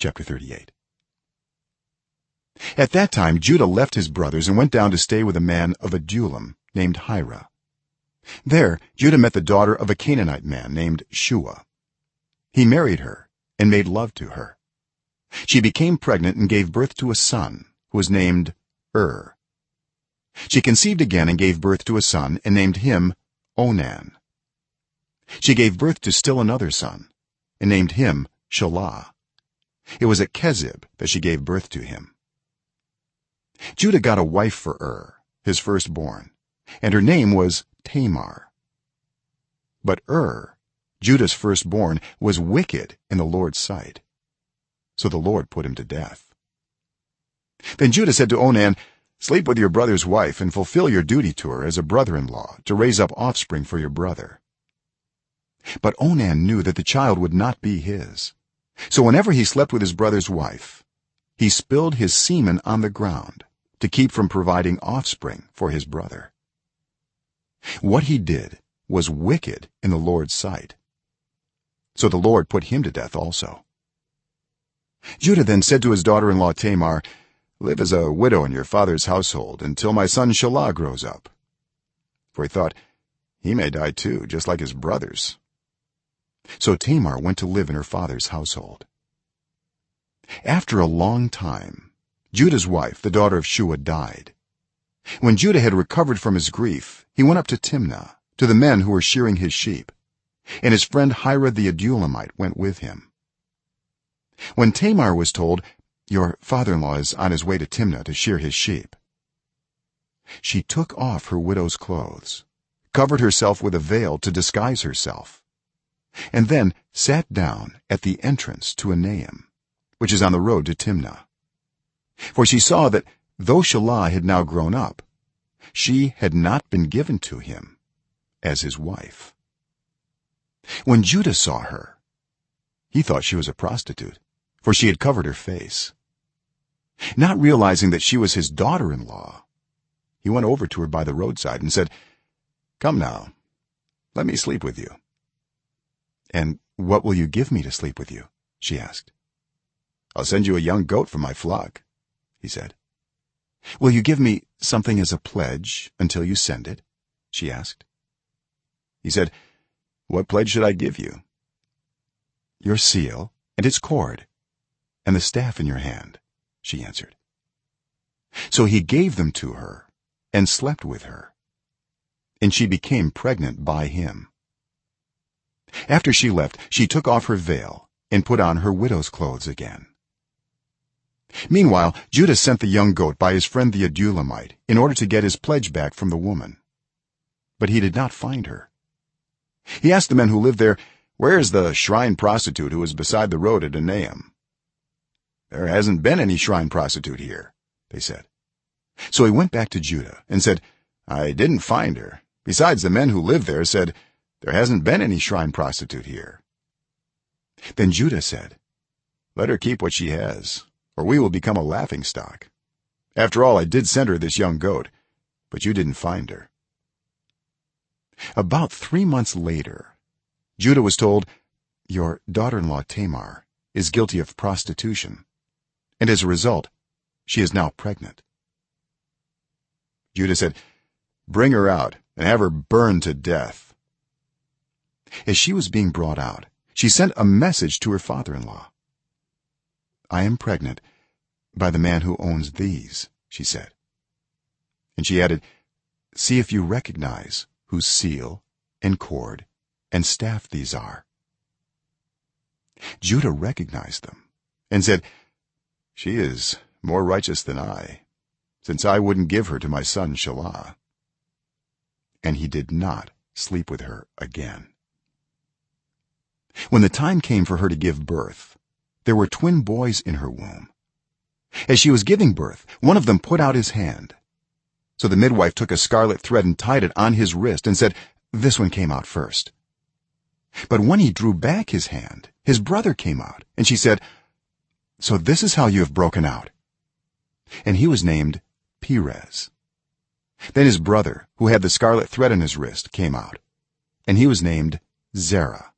chapter 38 at that time judah left his brothers and went down to stay with a man of adullam named hirah. There judah met the daughter of a canaanite man named shua. He married her and made love to her. She became pregnant and gave birth to a son who was named ur. She conceived again and gave birth to a son and named him onan. She gave birth to still another son and named him shelah it was at kezib that she gave birth to him. Judah got a wife for ur his firstborn and her name was tamar. But ur judah's firstborn was wicked in the lord's sight. So the lord put him to death. Then judah said to onan sleep with your brother's wife and fulfill your duty to her as a brother-in-law to raise up offspring for your brother. But onan knew that the child would not be his so whenever he slept with his brother's wife he spilled his semen on the ground to keep from providing offspring for his brother. What he did was wicked in the lord's sight. So the lord put him to death also. Judah then said to his daughter-in-law tamar live as a widow in your father's household until my son shelah grows up. For he thought he may die too just like his brothers so tamar went to live in her father's household. After a long time judah's wife the daughter of shua died. When judah had recovered from his grief he went up to timnah to the men who were shearing his sheep and his friend hirah the adullamite went with him. When tamar was told your father-in-law is on his way to timnah to shear his sheep she took off her widow's clothes covered herself with a veil to disguise herself and then sat down at the entrance to enaim which is on the road to timnah. For she saw that though shelah had now grown up she had not been given to him as his wife. When judah saw her he thought she was a prostitute for she had covered her face. Not realizing that she was his daughter-in-law he went over to her by the roadside and said come now let me sleep with you and what will you give me to sleep with you? she asked. I'll send you a young goat from my flock he said. Will you give me something as a pledge until you send it? she asked. He said what pledge should i give you? Your seal and its cord and the staff in your hand she answered. So he gave them to her and slept with her and she became pregnant by him after she left she took off her veil and put on her widow's clothes again. Meanwhile judah sent the young goat by his friend the adullamite in order to get his pledge back from the woman. But he did not find her. He asked the men who lived there where is the shrine prostitute who is beside the road at enaim? There hasn't been any shrine prostitute here they said. So he went back to judah and said i didn't find her. Besides the men who live there said there hasn't been any shrine prostitute here. Then judah said let her keep what she has or we will become a laughing stock. After all i did send her this young goat but you didn't find her. About 3 months later judah was told your daughter-in-law tamar is guilty of prostitution and as a result she is now pregnant. Judah said bring her out and have her burned to death as she was being brought out she sent a message to her father-in-law. I am pregnant by the man who owns these she said. And she added see if you recognize whose seal and cord and staff these are. Judah recognized them and said she is more righteous than i since i wouldn't give her to my son shelah. And he did not sleep with her again when the time came for her to give birth there were twin boys in her womb. As she was giving birth one of them put out his hand. So the midwife took a scarlet thread and tied it on his wrist and said this one came out first. But when he drew back his hand his brother came out and she said so this is how you have broken out. And he was named perez. Then his brother who had the scarlet thread on his wrist came out and he was named zerah